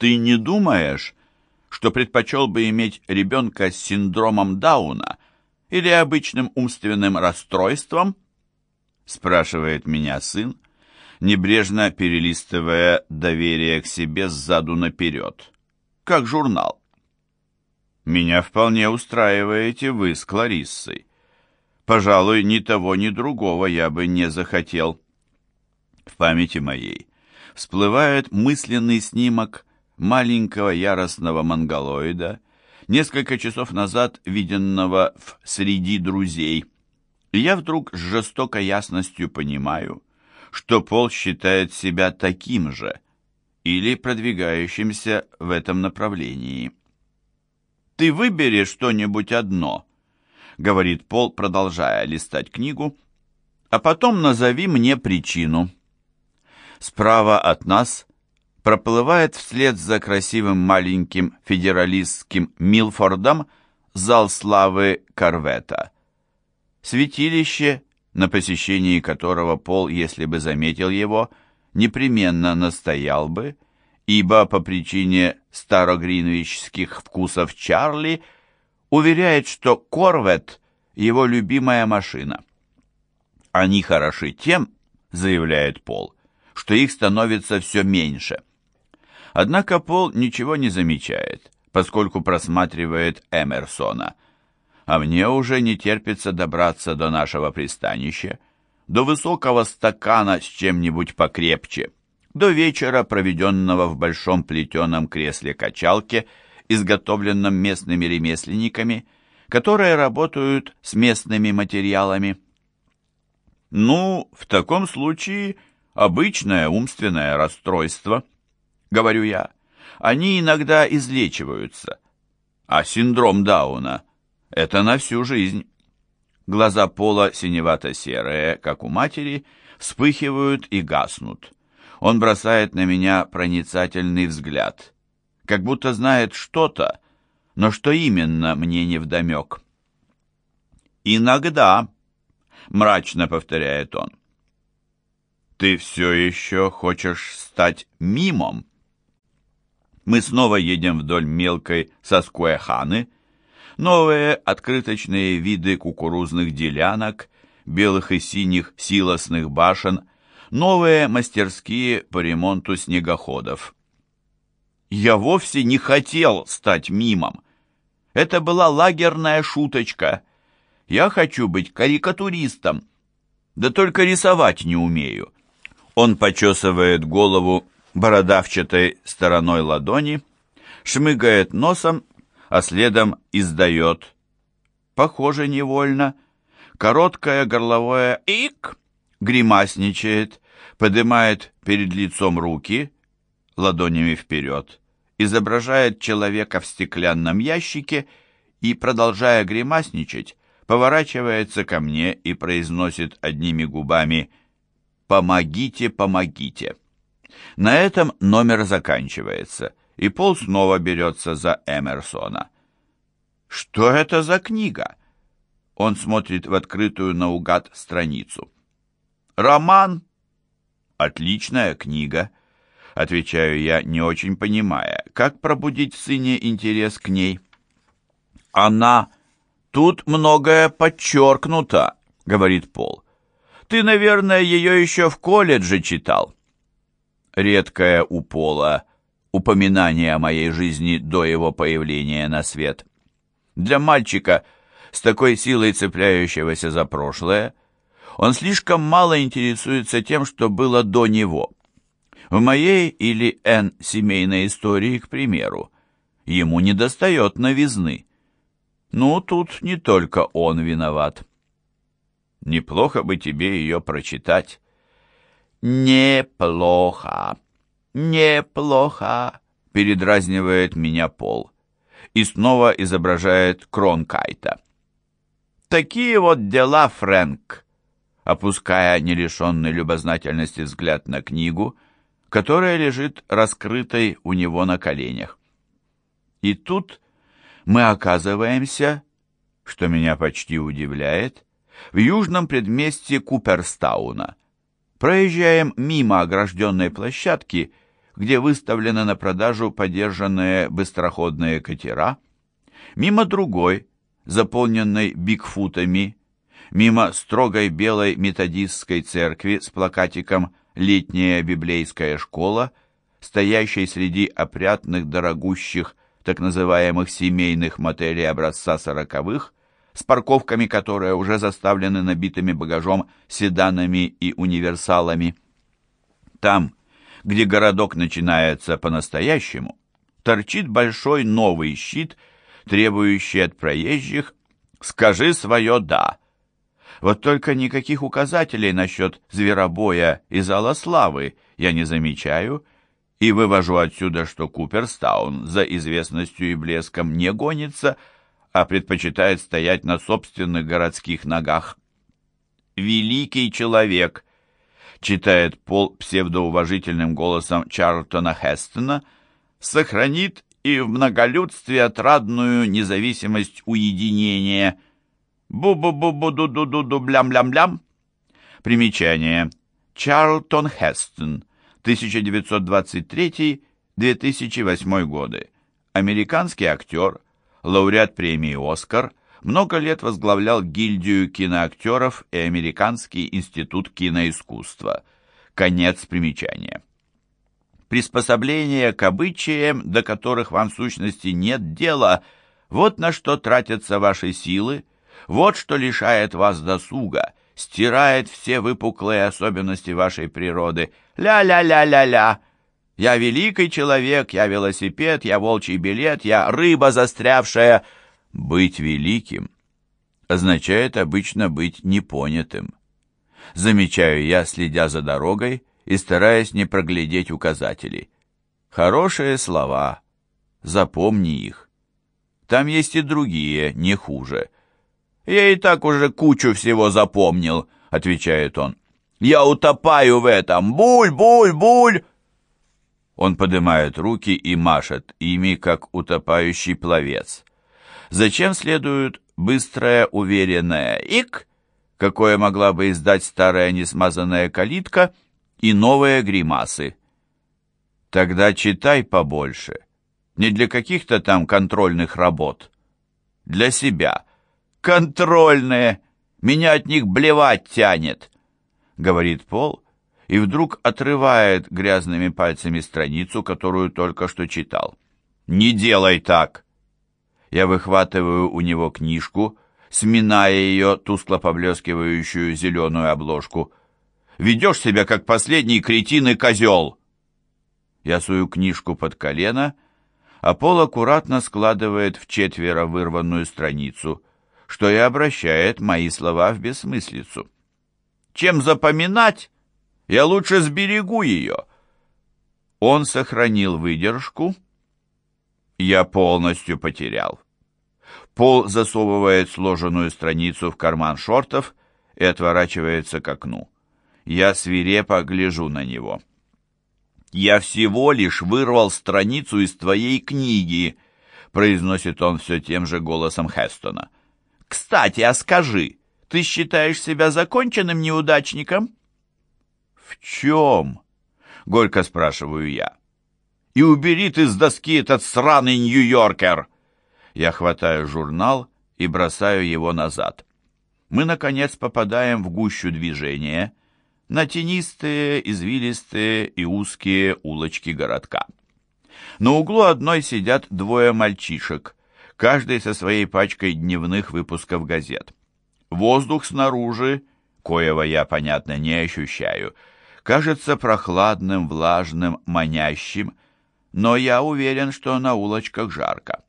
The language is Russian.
Ты не думаешь, что предпочел бы иметь ребенка с синдромом Дауна или обычным умственным расстройством? Спрашивает меня сын, небрежно перелистывая доверие к себе сзаду наперед, как журнал. Меня вполне устраиваете вы с Клариссой. Пожалуй, ни того, ни другого я бы не захотел. В памяти моей всплывает мысленный снимок маленького яростного монголоида, несколько часов назад виденного в «Среди друзей». И я вдруг с жестокой ясностью понимаю, что Пол считает себя таким же или продвигающимся в этом направлении. «Ты выбери что-нибудь одно», — говорит Пол, продолжая листать книгу, «а потом назови мне причину». Справа от нас проплывает вслед за красивым маленьким федералистским Милфордом зал славы Корвета. Святилище, на посещении которого Пол, если бы заметил его, непременно настоял бы, ибо по причине старогринвичских вкусов Чарли уверяет, что Корвет – его любимая машина. «Они хороши тем, – заявляет Пол, – что их становится все меньше – Однако Пол ничего не замечает, поскольку просматривает Эмерсона. А мне уже не терпится добраться до нашего пристанища, до высокого стакана с чем-нибудь покрепче, до вечера, проведенного в большом плетеном кресле-качалке, изготовленном местными ремесленниками, которые работают с местными материалами. Ну, в таком случае обычное умственное расстройство –— говорю я, — они иногда излечиваются. А синдром Дауна — это на всю жизнь. Глаза Пола синевато-серые, как у матери, вспыхивают и гаснут. Он бросает на меня проницательный взгляд, как будто знает что-то, но что именно мне невдомек. «Иногда», — мрачно повторяет он, — «ты все еще хочешь стать мимом?» Мы снова едем вдоль мелкой Соскуэханы. Новые открыточные виды кукурузных делянок, белых и синих силосных башен, новые мастерские по ремонту снегоходов. Я вовсе не хотел стать мимом. Это была лагерная шуточка. Я хочу быть карикатуристом. Да только рисовать не умею. Он почесывает голову бородавчатой стороной ладони, шмыгает носом, а следом издает. Похоже невольно. Короткое горловое «ик» гримасничает, поднимает перед лицом руки, ладонями вперед, изображает человека в стеклянном ящике и, продолжая гримасничать, поворачивается ко мне и произносит одними губами «Помогите, помогите». На этом номер заканчивается, и Пол снова берется за Эмерсона. «Что это за книга?» Он смотрит в открытую наугад страницу. «Роман?» «Отличная книга», — отвечаю я, не очень понимая, как пробудить в сыне интерес к ней. «Она... Тут многое подчеркнуто», — говорит Пол. «Ты, наверное, ее еще в колледже читал» редкое у Пола упоминание о моей жизни до его появления на свет. Для мальчика, с такой силой цепляющегося за прошлое, он слишком мало интересуется тем, что было до него. В моей или Н семейной истории, к примеру, ему недостает новизны. Ну, тут не только он виноват. Неплохо бы тебе ее прочитать. «Неплохо, неплохо», — передразнивает меня Пол и снова изображает Кронкайта. «Такие вот дела, Фрэнк», опуская нерешенный любознательности взгляд на книгу, которая лежит раскрытой у него на коленях. И тут мы оказываемся, что меня почти удивляет, в южном предместье Куперстауна, Проезжаем мимо огражденной площадки, где выставлены на продажу подержанные быстроходные катера, мимо другой, заполненной бигфутами, мимо строгой белой методистской церкви с плакатиком «Летняя библейская школа», стоящей среди опрятных, дорогущих, так называемых семейных мотелей образца сороковых, с парковками, которые уже заставлены набитыми багажом седанами и универсалами. Там, где городок начинается по-настоящему, торчит большой новый щит, требующий от проезжих «Скажи свое «да». Вот только никаких указателей насчет зверобоя и зала славы я не замечаю, и вывожу отсюда, что Куперстаун за известностью и блеском не гонится, а предпочитает стоять на собственных городских ногах. «Великий человек», — читает Пол псевдоуважительным голосом Чарлтона Хестона, «сохранит и в многолюдстве отрадную независимость уединения. Бу-бу-бу-бу-ду-ду-ду-ду-блям-блям-блям». Примечание. Чарлтон Хестон, 1923-2008 годы. Американский актер, лауреат премии «Оскар», много лет возглавлял гильдию киноактеров и Американский институт киноискусства. Конец примечания. Приспособление к обычаям, до которых вам в сущности нет дела, вот на что тратятся ваши силы, вот что лишает вас досуга, стирает все выпуклые особенности вашей природы. Ля-ля-ля-ля-ля! Я великий человек, я велосипед, я волчий билет, я рыба застрявшая. Быть великим означает обычно быть непонятым. Замечаю я, следя за дорогой и стараясь не проглядеть указатели. Хорошие слова, запомни их. Там есть и другие, не хуже. «Я и так уже кучу всего запомнил», — отвечает он. «Я утопаю в этом! Буль, буль, буль!» Он поднимает руки и машет ими, как утопающий пловец. Зачем следует быстрая, уверенная «ик», какое могла бы издать старая несмазанная калитка, и новые гримасы? Тогда читай побольше. Не для каких-то там контрольных работ. Для себя контрольные. Меня от них блевать тянет», — говорит Пол, и вдруг отрывает грязными пальцами страницу, которую только что читал. «Не делай так!» Я выхватываю у него книжку, сминая ее тускло поблескивающую зеленую обложку. «Ведешь себя, как последний кретин и козел!» Я сую книжку под колено, а Пол аккуратно складывает в четверо вырванную страницу — что и обращает мои слова в бессмыслицу. Чем запоминать? Я лучше сберегу ее. Он сохранил выдержку. Я полностью потерял. Пол засовывает сложенную страницу в карман шортов и отворачивается к окну. Я свирепо гляжу на него. «Я всего лишь вырвал страницу из твоей книги», произносит он все тем же голосом Хестона. Кстати, а скажи, ты считаешь себя законченным неудачником? В чем? Горько спрашиваю я. И убери ты с доски этот сраный Нью-Йоркер. Я хватаю журнал и бросаю его назад. Мы, наконец, попадаем в гущу движения, на тенистые, извилистые и узкие улочки городка. На углу одной сидят двое мальчишек, каждый со своей пачкой дневных выпусков газет. Воздух снаружи, коего я, понятно, не ощущаю, кажется прохладным, влажным, манящим, но я уверен, что на улочках жарко.